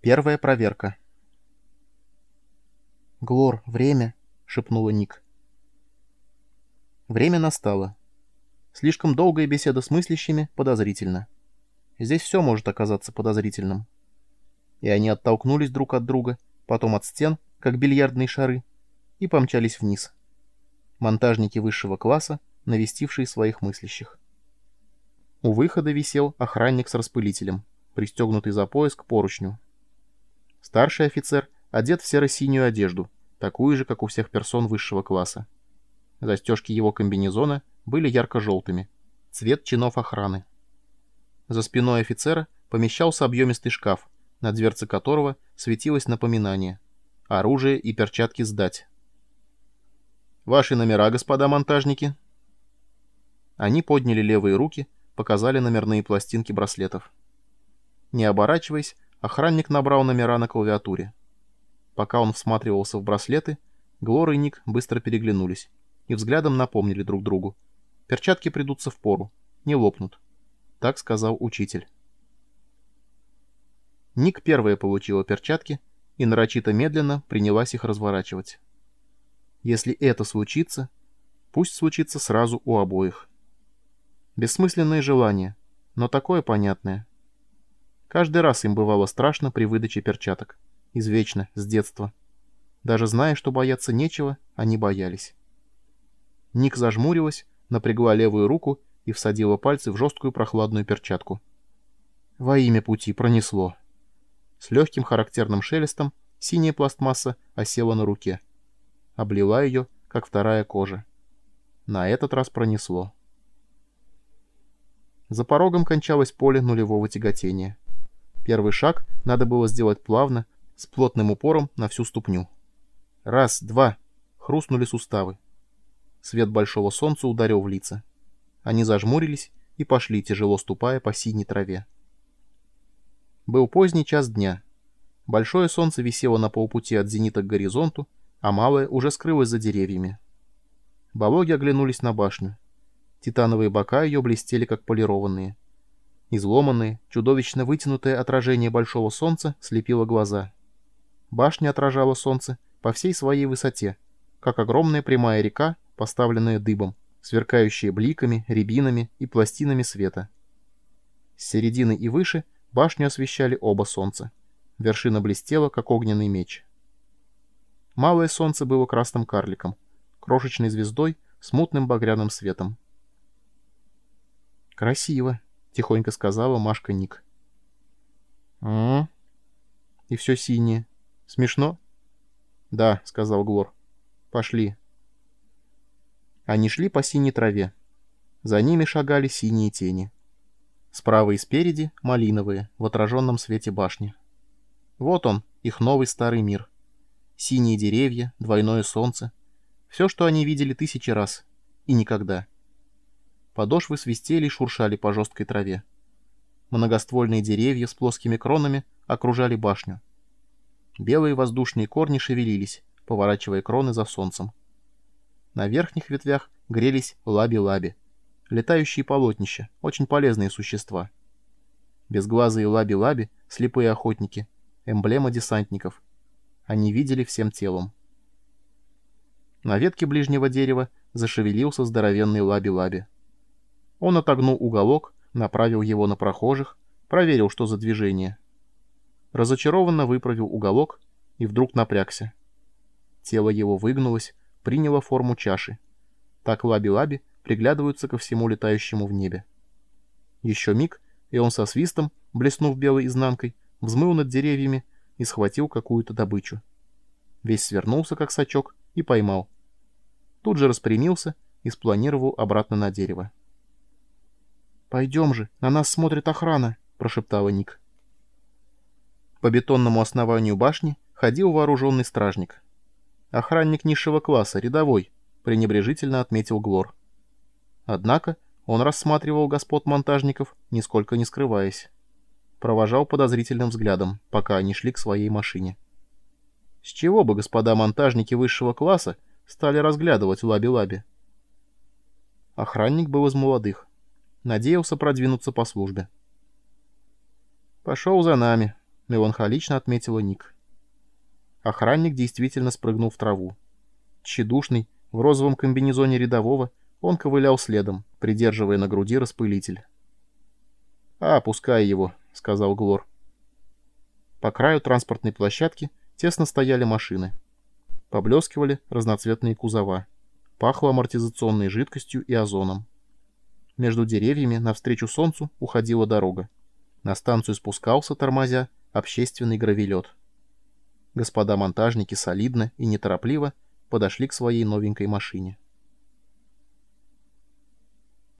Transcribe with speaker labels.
Speaker 1: Первая проверка. «Глор, время!» — шепнула Ник. Время настало. Слишком долгая беседа с мыслящими подозрительно. Здесь все может оказаться подозрительным. И они оттолкнулись друг от друга, потом от стен, как бильярдные шары, и помчались вниз. Монтажники высшего класса, навестившие своих мыслящих. У выхода висел охранник с распылителем, пристегнутый за пояс к поручню. Старший офицер одет в серо-синюю одежду, такую же, как у всех персон высшего класса. Застежки его комбинезона были ярко-желтыми, цвет чинов охраны. За спиной офицера помещался объемистый шкаф, на дверце которого светилось напоминание «Оружие и перчатки сдать». «Ваши номера, господа монтажники?» Они подняли левые руки, показали номерные пластинки браслетов. Не оборачиваясь, охранник набрал номера на клавиатуре. Пока он всматривался в браслеты, Глор и Ник быстро переглянулись и взглядом напомнили друг другу. Перчатки придутся в пору, не лопнут. Так сказал учитель. Ник первая получила перчатки и нарочито медленно принялась их разворачивать. Если это случится, пусть случится сразу у обоих. Бессмысленное желание, но такое понятное. Каждый раз им бывало страшно при выдаче перчаток. Извечно, с детства. Даже зная, что бояться нечего, они боялись. Ник зажмурилась, напрягла левую руку и всадила пальцы в жесткую прохладную перчатку. Во имя пути пронесло. С легким характерным шелестом синяя пластмасса осела на руке. Облила ее, как вторая кожа. На этот раз пронесло. За порогом кончалось поле нулевого тяготения. Первый шаг надо было сделать плавно, с плотным упором на всю ступню. Раз, два. Хрустнули суставы. Свет большого солнца ударил в лица. Они зажмурились и пошли, тяжело ступая по синей траве. Был поздний час дня. Большое солнце висело на полпути от зенита к горизонту, а малое уже скрылось за деревьями. Балоги оглянулись на башню. Титановые бока ее блестели, как полированные. Изломанные, чудовищно вытянутое отражение большого солнца слепило глаза. Башня отражала солнце по всей своей высоте, как огромная прямая река, поставленная дыбом, сверкающая бликами, рябинами и пластинами света. С середины и выше башню освещали оба солнца. Вершина блестела, как огненный меч. Малое солнце было красным карликом, крошечной звездой с мутным багряным светом. «Красиво», — тихонько сказала Машка Ник. «М-м-м. И все синее. Смешно?» «Да», — сказал Глор. «Пошли». Они шли по синей траве. За ними шагали синие тени. Справа и спереди — малиновые, в отраженном свете башни. Вот он, их новый старый мир. Синие деревья, двойное солнце. Все, что они видели тысячи раз. И никогда. Подошвы свистели и шуршали по жесткой траве. Многоствольные деревья с плоскими кронами окружали башню. Белые воздушные корни шевелились, поворачивая кроны за солнцем. На верхних ветвях грелись лаби-лаби. Летающие полотнища, очень полезные существа. Безглазые лаби-лаби, слепые охотники, эмблема десантников. Они видели всем телом. На ветке ближнего дерева зашевелился здоровенный лаби-лаби. Он отогнул уголок, направил его на прохожих, проверил, что за движение. Разочарованно выправил уголок и вдруг напрягся. Тело его выгнулось, приняло форму чаши. Так лаби-лаби приглядываются ко всему летающему в небе. Еще миг, и он со свистом, блеснув белой изнанкой, взмыл над деревьями и схватил какую-то добычу. Весь свернулся, как сачок, и поймал. Тут же распрямился и спланировал обратно на дерево. «Пойдем же, на нас смотрит охрана», — прошептала Ник. По бетонному основанию башни ходил вооруженный стражник. «Охранник низшего класса, рядовой», — пренебрежительно отметил Глор. Однако он рассматривал господ монтажников, нисколько не скрываясь. Провожал подозрительным взглядом, пока они шли к своей машине. С чего бы господа монтажники высшего класса стали разглядывать лаби-лаби? Охранник был из молодых, Надеялся продвинуться по службе. «Пошел за нами. — меланхолично отметила Ник. Охранник действительно спрыгнул в траву. Тщедушный, в розовом комбинезоне рядового, он ковылял следом, придерживая на груди распылитель. «А, пускай его», — сказал Глор. По краю транспортной площадки тесно стояли машины. Поблескивали разноцветные кузова. Пахло амортизационной жидкостью и озоном. Между деревьями навстречу солнцу уходила дорога. На станцию спускался, тормозя, общественный гравелет. Господа монтажники солидно и неторопливо подошли к своей новенькой машине.